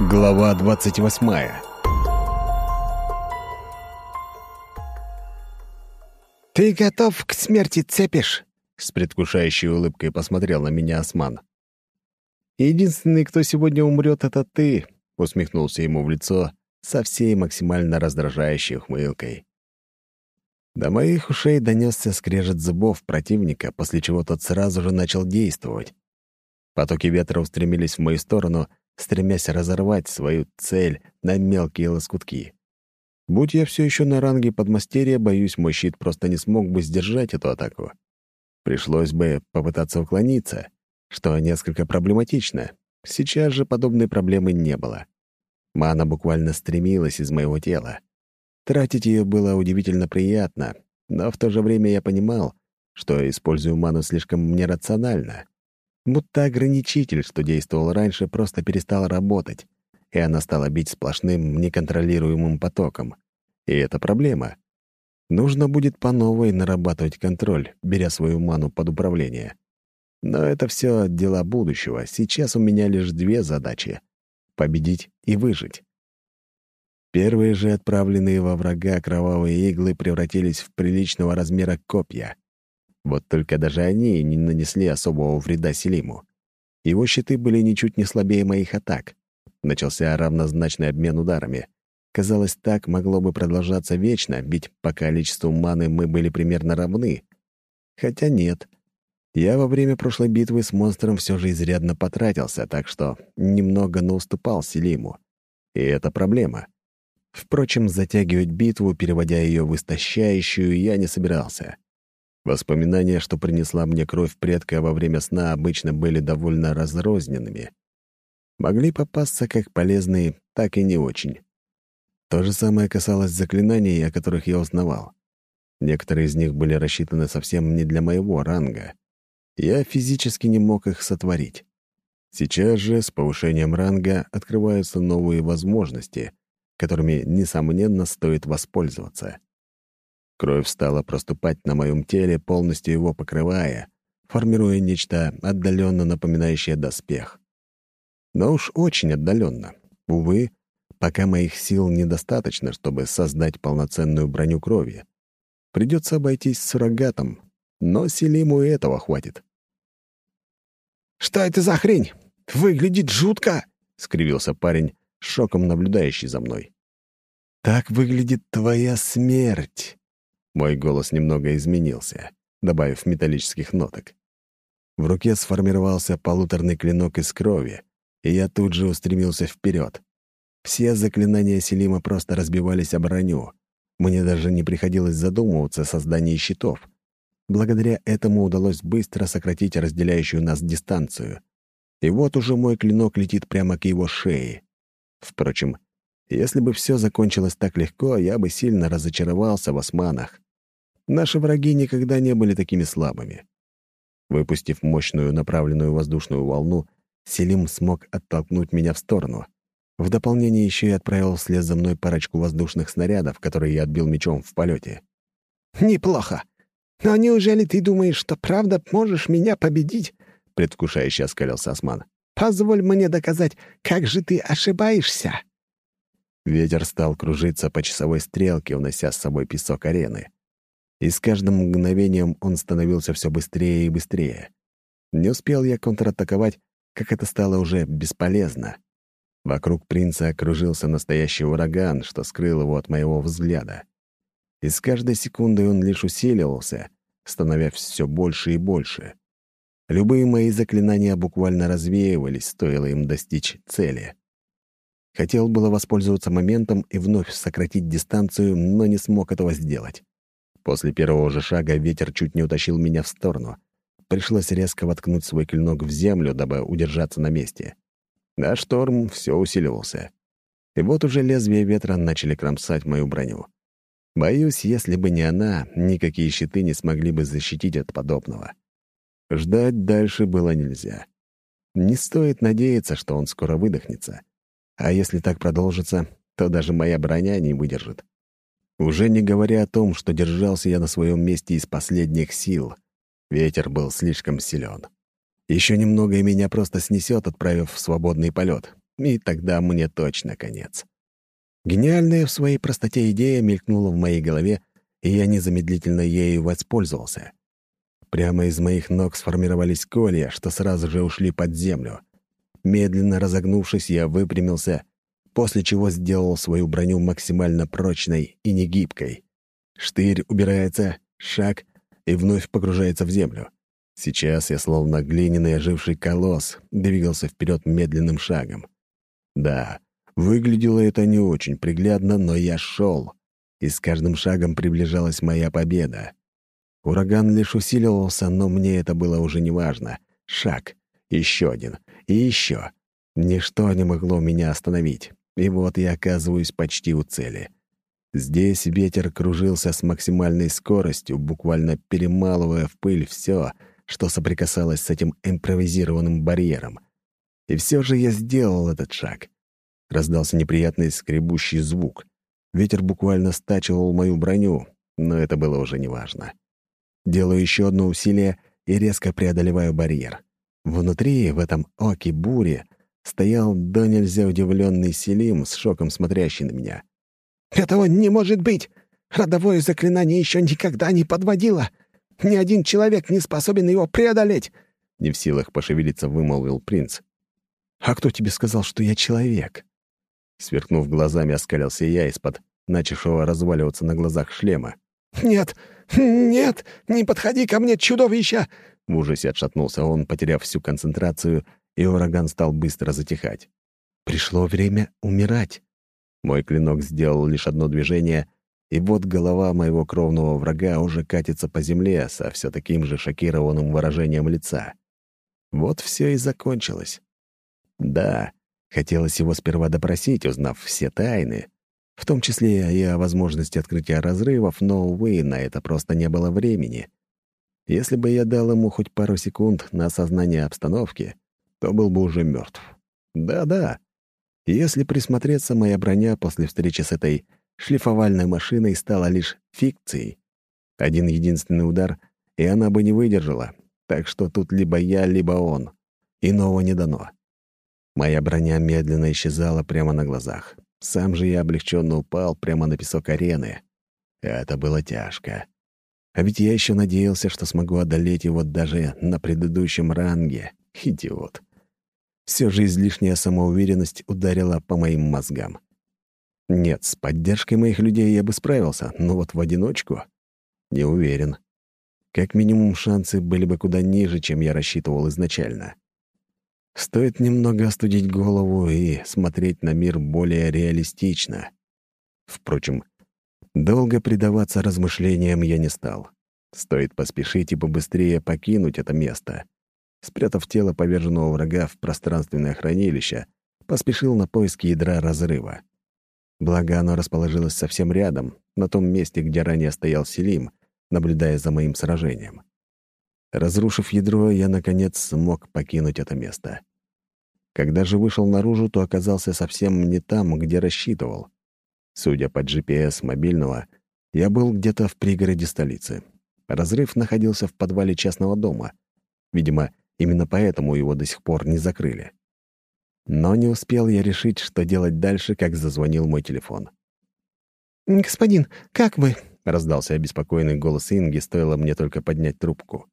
Глава двадцать восьмая «Ты готов к смерти, цепишь?» — с предвкушающей улыбкой посмотрел на меня Осман. «Единственный, кто сегодня умрет, это ты», — усмехнулся ему в лицо со всей максимально раздражающей ухмылкой. До моих ушей донесся скрежет зубов противника, после чего тот сразу же начал действовать. Потоки ветра устремились в мою сторону, стремясь разорвать свою цель на мелкие лоскутки. Будь я все еще на ранге подмастерья, боюсь, мой щит просто не смог бы сдержать эту атаку. Пришлось бы попытаться уклониться, что несколько проблематично. Сейчас же подобной проблемы не было. Мана буквально стремилась из моего тела. Тратить ее было удивительно приятно, но в то же время я понимал, что использую ману слишком нерационально. Будто ограничитель, что действовал раньше, просто перестал работать, и она стала бить сплошным, неконтролируемым потоком. И это проблема. Нужно будет по новой нарабатывать контроль, беря свою ману под управление. Но это все дела будущего. Сейчас у меня лишь две задачи — победить и выжить. Первые же отправленные во врага кровавые иглы превратились в приличного размера копья. Вот только даже они не нанесли особого вреда Селиму. Его щиты были ничуть не слабее моих атак. Начался равнозначный обмен ударами. Казалось, так могло бы продолжаться вечно, ведь по количеству маны мы были примерно равны. Хотя нет. Я во время прошлой битвы с монстром все же изрядно потратился, так что немного науступал Селиму. И это проблема. Впрочем, затягивать битву, переводя ее в истощающую, я не собирался. Воспоминания, что принесла мне кровь предка во время сна, обычно были довольно разрозненными. Могли попасться как полезные, так и не очень. То же самое касалось заклинаний, о которых я узнавал. Некоторые из них были рассчитаны совсем не для моего ранга. Я физически не мог их сотворить. Сейчас же с повышением ранга открываются новые возможности, которыми, несомненно, стоит воспользоваться. Кровь стала проступать на моем теле, полностью его покрывая, формируя нечто отдаленно напоминающее доспех. Но уж очень отдаленно. Увы, пока моих сил недостаточно, чтобы создать полноценную броню крови. Придется обойтись суррогатом, но Селиму и этого хватит. «Что это за хрень? Выглядит жутко!» — скривился парень, шоком наблюдающий за мной. «Так выглядит твоя смерть!» Мой голос немного изменился, добавив металлических ноток. В руке сформировался полуторный клинок из крови, и я тут же устремился вперед. Все заклинания Селима просто разбивались о броню. Мне даже не приходилось задумываться о создании щитов. Благодаря этому удалось быстро сократить разделяющую нас дистанцию. И вот уже мой клинок летит прямо к его шее. Впрочем, если бы все закончилось так легко, я бы сильно разочаровался в османах. Наши враги никогда не были такими слабыми. Выпустив мощную направленную воздушную волну, Селим смог оттолкнуть меня в сторону. В дополнение еще и отправил вслед за мной парочку воздушных снарядов, которые я отбил мечом в полете. «Неплохо. Но неужели ты думаешь, что правда можешь меня победить?» — предвкушающе оскалился Осман. «Позволь мне доказать, как же ты ошибаешься!» Ветер стал кружиться по часовой стрелке, унося с собой песок арены и с каждым мгновением он становился все быстрее и быстрее. Не успел я контратаковать, как это стало уже бесполезно. Вокруг принца окружился настоящий ураган, что скрыл его от моего взгляда. И с каждой секундой он лишь усиливался, становясь все больше и больше. Любые мои заклинания буквально развеивались, стоило им достичь цели. Хотел было воспользоваться моментом и вновь сократить дистанцию, но не смог этого сделать. После первого же шага ветер чуть не утащил меня в сторону. Пришлось резко воткнуть свой клинок в землю, дабы удержаться на месте. А шторм все усиливался. И вот уже лезвия ветра начали кромсать мою броню. Боюсь, если бы не она, никакие щиты не смогли бы защитить от подобного. Ждать дальше было нельзя. Не стоит надеяться, что он скоро выдохнется. А если так продолжится, то даже моя броня не выдержит. Уже не говоря о том, что держался я на своем месте из последних сил. Ветер был слишком силен. Еще немного, и меня просто снесет, отправив в свободный полет. и тогда мне точно конец. Гениальная в своей простоте идея мелькнула в моей голове, и я незамедлительно ею воспользовался. Прямо из моих ног сформировались колья, что сразу же ушли под землю. Медленно разогнувшись, я выпрямился, после чего сделал свою броню максимально прочной и негибкой. Штырь убирается, шаг и вновь погружается в землю. Сейчас я, словно глиняный оживший колосс, двигался вперед медленным шагом. Да, выглядело это не очень приглядно, но я шел, и с каждым шагом приближалась моя победа. Ураган лишь усиливался, но мне это было уже неважно. Шаг, еще один и еще. Ничто не могло меня остановить. И вот я оказываюсь почти у цели. Здесь ветер кружился с максимальной скоростью, буквально перемалывая в пыль все, что соприкасалось с этим импровизированным барьером. И все же я сделал этот шаг. Раздался неприятный скребущий звук. Ветер буквально стачивал мою броню, но это было уже неважно. Делаю еще одно усилие и резко преодолеваю барьер. Внутри, в этом оке бури, стоял до нельзя удивленный Селим с шоком смотрящий на меня. «Этого не может быть! Родовое заклинание еще никогда не подводило! Ни один человек не способен его преодолеть!» Не в силах пошевелиться, вымолвил принц. «А кто тебе сказал, что я человек?» Сверкнув глазами, оскалился я из-под начавшего разваливаться на глазах шлема. «Нет, нет, не подходи ко мне, чудовище!» В ужасе отшатнулся он, потеряв всю концентрацию, и ураган стал быстро затихать. Пришло время умирать. Мой клинок сделал лишь одно движение, и вот голова моего кровного врага уже катится по земле со все таким же шокированным выражением лица. Вот все и закончилось. Да, хотелось его сперва допросить, узнав все тайны, в том числе и о возможности открытия разрывов, но, увы, на это просто не было времени. Если бы я дал ему хоть пару секунд на осознание обстановки, то был бы уже мертв. Да-да. Если присмотреться, моя броня после встречи с этой шлифовальной машиной стала лишь фикцией. Один единственный удар, и она бы не выдержала. Так что тут либо я, либо он. Иного не дано. Моя броня медленно исчезала прямо на глазах. Сам же я облегченно упал прямо на песок арены. Это было тяжко. А ведь я еще надеялся, что смогу одолеть его даже на предыдущем ранге. Идиот. Все же излишняя самоуверенность ударила по моим мозгам. Нет, с поддержкой моих людей я бы справился, но вот в одиночку — не уверен. Как минимум, шансы были бы куда ниже, чем я рассчитывал изначально. Стоит немного остудить голову и смотреть на мир более реалистично. Впрочем, долго предаваться размышлениям я не стал. Стоит поспешить и побыстрее покинуть это место. Спрятав тело поверженного врага в пространственное хранилище, поспешил на поиски ядра разрыва. Благо, оно расположилось совсем рядом, на том месте, где ранее стоял Селим, наблюдая за моим сражением. Разрушив ядро, я, наконец, смог покинуть это место. Когда же вышел наружу, то оказался совсем не там, где рассчитывал. Судя по GPS мобильного, я был где-то в пригороде столицы. Разрыв находился в подвале частного дома. Видимо, именно поэтому его до сих пор не закрыли. Но не успел я решить, что делать дальше, как зазвонил мой телефон. «Господин, как вы?» — раздался обеспокоенный голос Инги, стоило мне только поднять трубку.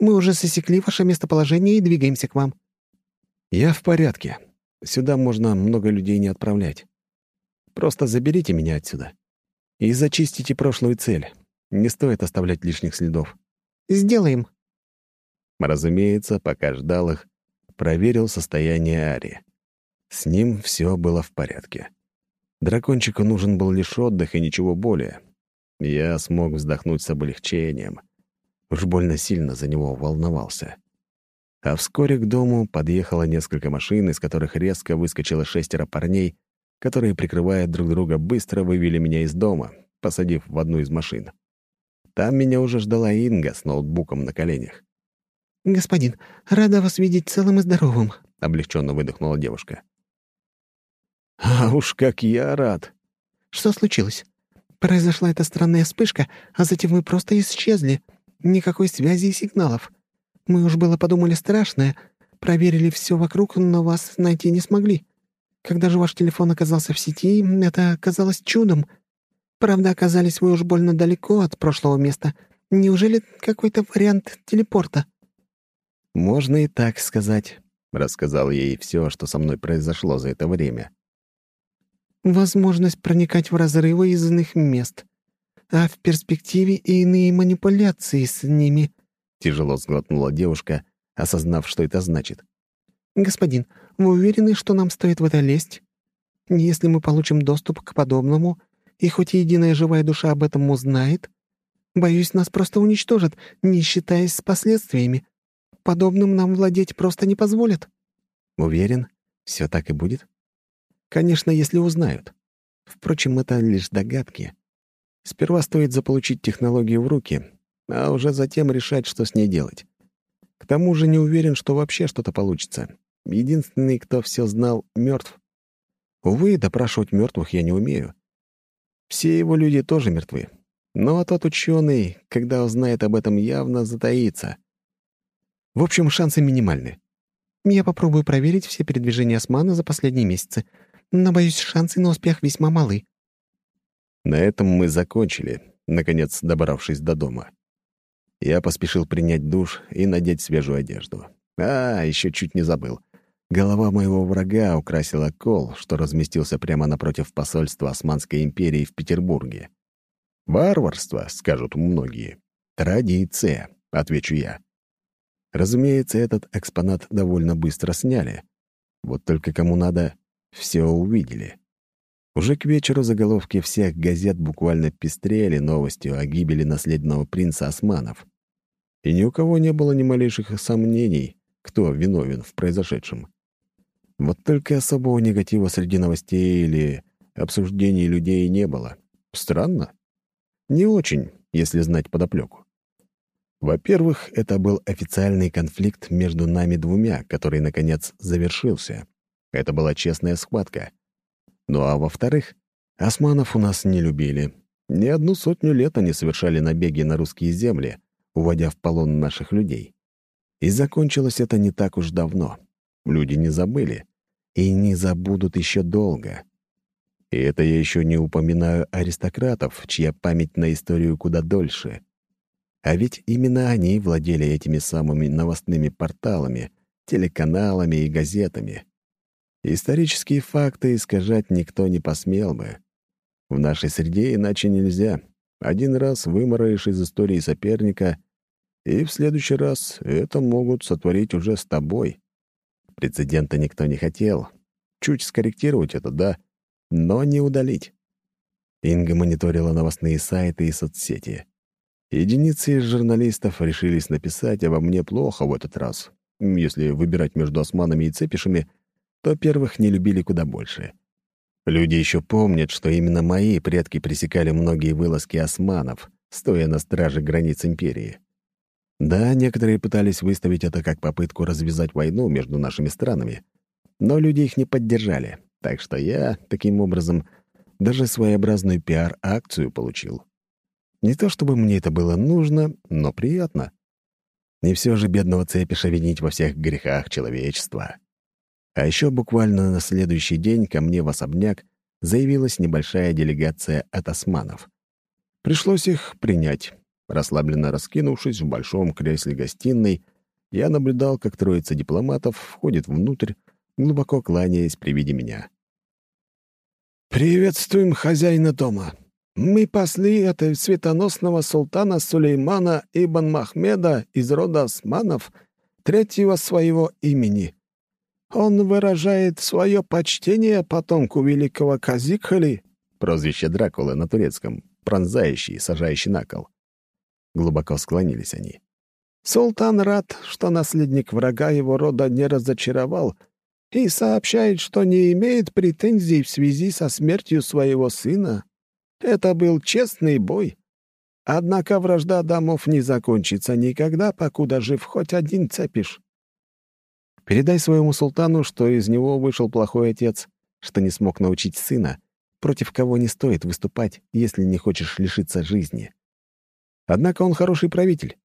Мы уже засекли ваше местоположение и двигаемся к вам». «Я в порядке. Сюда можно много людей не отправлять. Просто заберите меня отсюда. И зачистите прошлую цель. Не стоит оставлять лишних следов». «Сделаем». Разумеется, пока ждал их, проверил состояние Ари. С ним все было в порядке. Дракончику нужен был лишь отдых и ничего более. Я смог вздохнуть с облегчением. Уж больно сильно за него волновался. А вскоре к дому подъехало несколько машин, из которых резко выскочило шестеро парней, которые, прикрывая друг друга, быстро вывели меня из дома, посадив в одну из машин. Там меня уже ждала Инга с ноутбуком на коленях. «Господин, рада вас видеть целым и здоровым», — облегченно выдохнула девушка. «А уж как я рад!» «Что случилось? Произошла эта странная вспышка, а затем вы просто исчезли. Никакой связи и сигналов. Мы уж было подумали страшное, проверили все вокруг, но вас найти не смогли». Когда же ваш телефон оказался в сети, это казалось чудом. Правда, оказались вы уж больно далеко от прошлого места. Неужели какой-то вариант телепорта?» «Можно и так сказать», — рассказал ей все, что со мной произошло за это время. «Возможность проникать в разрывы из иных мест, а в перспективе и иные манипуляции с ними», — тяжело сглотнула девушка, осознав, что это значит. «Господин, вы уверены, что нам стоит в это лезть? Если мы получим доступ к подобному, и хоть единая живая душа об этом узнает, боюсь, нас просто уничтожат, не считаясь с последствиями. Подобным нам владеть просто не позволят». «Уверен, все так и будет?» «Конечно, если узнают. Впрочем, это лишь догадки. Сперва стоит заполучить технологию в руки, а уже затем решать, что с ней делать. К тому же не уверен, что вообще что-то получится. Единственный, кто все знал, мертв. Увы, допрашивать мертвых я не умею. Все его люди тоже мертвы. Но тот ученый, когда узнает об этом, явно затаится. В общем, шансы минимальны. Я попробую проверить все передвижения Османа за последние месяцы, но, боюсь, шансы на успех весьма малы. На этом мы закончили, наконец добравшись до дома. Я поспешил принять душ и надеть свежую одежду. А, еще чуть не забыл. Голова моего врага украсила кол, что разместился прямо напротив посольства Османской империи в Петербурге. «Варварство», — скажут многие. «Традиция», — отвечу я. Разумеется, этот экспонат довольно быстро сняли. Вот только кому надо, все увидели. Уже к вечеру заголовки всех газет буквально пестрели новостью о гибели наследного принца Османов. И ни у кого не было ни малейших сомнений, кто виновен в произошедшем. Вот только особого негатива среди новостей или обсуждений людей не было. Странно? Не очень, если знать подоплеку. Во-первых, это был официальный конфликт между нами двумя, который, наконец, завершился. Это была честная схватка. Ну а во-вторых, османов у нас не любили. Не одну сотню лет они совершали набеги на русские земли, уводя в полон наших людей. И закончилось это не так уж давно. Люди не забыли. И не забудут еще долго. И это я еще не упоминаю аристократов, чья память на историю куда дольше. А ведь именно они владели этими самыми новостными порталами, телеканалами и газетами. Исторические факты искажать никто не посмел бы. В нашей среде иначе нельзя. Один раз вымораешь из истории соперника, и в следующий раз это могут сотворить уже с тобой. Прецедента никто не хотел. Чуть скорректировать это, да, но не удалить. Инга мониторила новостные сайты и соцсети. Единицы из журналистов решились написать обо мне плохо в этот раз. Если выбирать между османами и цепишами — то первых не любили куда больше. Люди еще помнят, что именно мои предки пресекали многие вылазки османов, стоя на страже границ империи. Да, некоторые пытались выставить это как попытку развязать войну между нашими странами, но люди их не поддержали, так что я, таким образом, даже своеобразную пиар-акцию получил. Не то чтобы мне это было нужно, но приятно. Не все же бедного цепиша винить во всех грехах человечества. А еще буквально на следующий день ко мне в особняк заявилась небольшая делегация от османов. Пришлось их принять. Расслабленно раскинувшись в большом кресле гостиной, я наблюдал, как троица дипломатов входит внутрь, глубоко кланяясь при виде меня. «Приветствуем хозяина дома. Мы пасли от светоносного султана Сулеймана Ибн Махмеда из рода османов, третьего своего имени», он выражает свое почтение потомку великого Казикхали, прозвище Дракулы на турецком, пронзающий, сажающий на кол. Глубоко склонились они. Султан рад, что наследник врага его рода не разочаровал и сообщает, что не имеет претензий в связи со смертью своего сына. Это был честный бой. Однако вражда домов не закончится никогда, покуда жив хоть один цепиш. Передай своему султану, что из него вышел плохой отец, что не смог научить сына, против кого не стоит выступать, если не хочешь лишиться жизни. Однако он хороший правитель.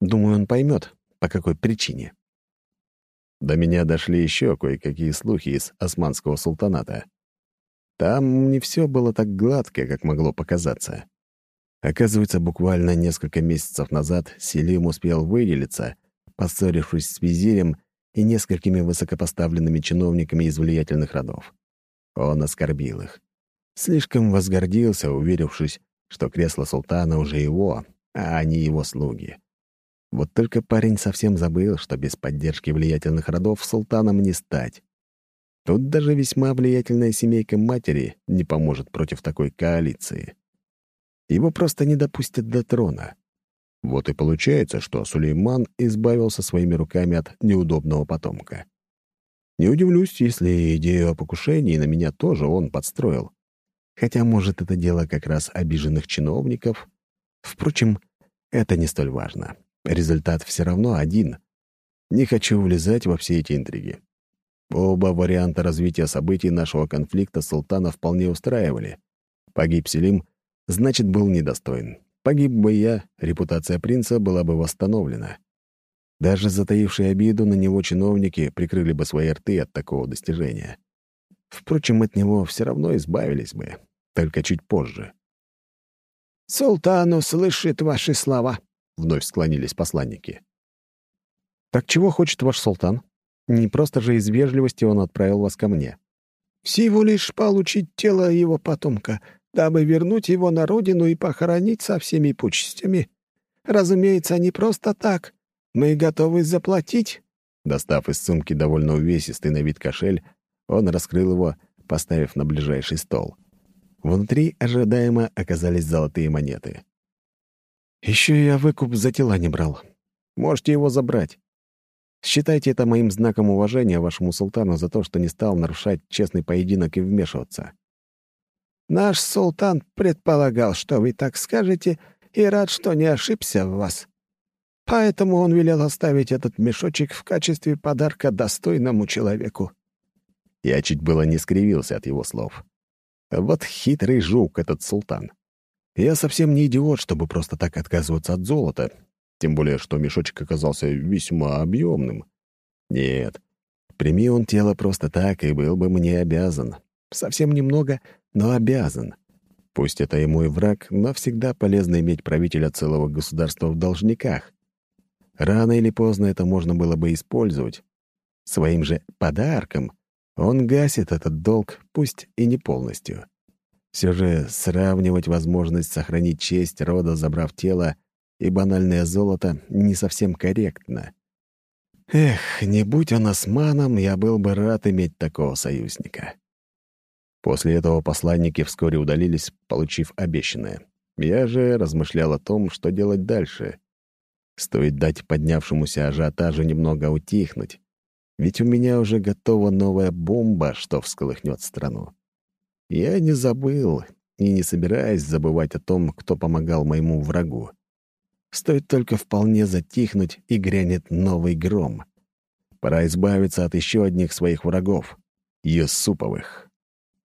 Думаю, он поймет, по какой причине. До меня дошли еще кое-какие слухи из османского султаната. Там не все было так гладко, как могло показаться. Оказывается, буквально несколько месяцев назад Селим успел выделиться, поссорившись с визирем и несколькими высокопоставленными чиновниками из влиятельных родов. Он оскорбил их. Слишком возгордился, уверившись, что кресло султана уже его, а не его слуги. Вот только парень совсем забыл, что без поддержки влиятельных родов султаном не стать. Тут даже весьма влиятельная семейка матери не поможет против такой коалиции. Его просто не допустят до трона. Вот и получается, что Сулейман избавился своими руками от неудобного потомка. Не удивлюсь, если идею о покушении на меня тоже он подстроил. Хотя, может, это дело как раз обиженных чиновников. Впрочем, это не столь важно. Результат все равно один. Не хочу влезать во все эти интриги. Оба варианта развития событий нашего конфликта султана вполне устраивали. Погиб Селим, значит, был недостоин. Погиб бы я, репутация принца была бы восстановлена. Даже затаившие обиду на него чиновники прикрыли бы свои рты от такого достижения. Впрочем, от него все равно избавились бы, только чуть позже. «Султан услышит ваши слова», — вновь склонились посланники. «Так чего хочет ваш султан? Не просто же из вежливости он отправил вас ко мне». «Всего лишь получить тело его потомка, дабы вернуть его на родину и похоронить со всеми почестями. Разумеется, не просто так. Мы готовы заплатить». Достав из сумки довольно увесистый на вид кошель, он раскрыл его, поставив на ближайший стол. Внутри ожидаемо оказались золотые монеты. «Еще я выкуп за тела не брал. Можете его забрать. Считайте это моим знаком уважения вашему султану за то, что не стал нарушать честный поединок и вмешиваться. Наш султан предполагал, что вы так скажете, и рад, что не ошибся в вас. Поэтому он велел оставить этот мешочек в качестве подарка достойному человеку». Я чуть было не скривился от его слов. Вот хитрый жук этот султан. Я совсем не идиот, чтобы просто так отказываться от золота, тем более, что мешочек оказался весьма объемным. Нет, прими он тело просто так, и был бы мне обязан. Совсем немного, но обязан. Пусть это и мой враг, но всегда полезно иметь правителя целого государства в должниках. Рано или поздно это можно было бы использовать. Своим же подарком он гасит этот долг, пусть и не полностью. Все же сравнивать возможность сохранить честь рода, забрав тело, и банальное золото не совсем корректно. Эх, не будь он османом, я был бы рад иметь такого союзника. После этого посланники вскоре удалились, получив обещанное. Я же размышлял о том, что делать дальше. Стоит дать поднявшемуся ажиотажу немного утихнуть, ведь у меня уже готова новая бомба, что всколыхнет страну. Я не забыл и не собираюсь забывать о том, кто помогал моему врагу. Стоит только вполне затихнуть, и грянет новый гром. Пора избавиться от еще одних своих врагов — Юсуповых.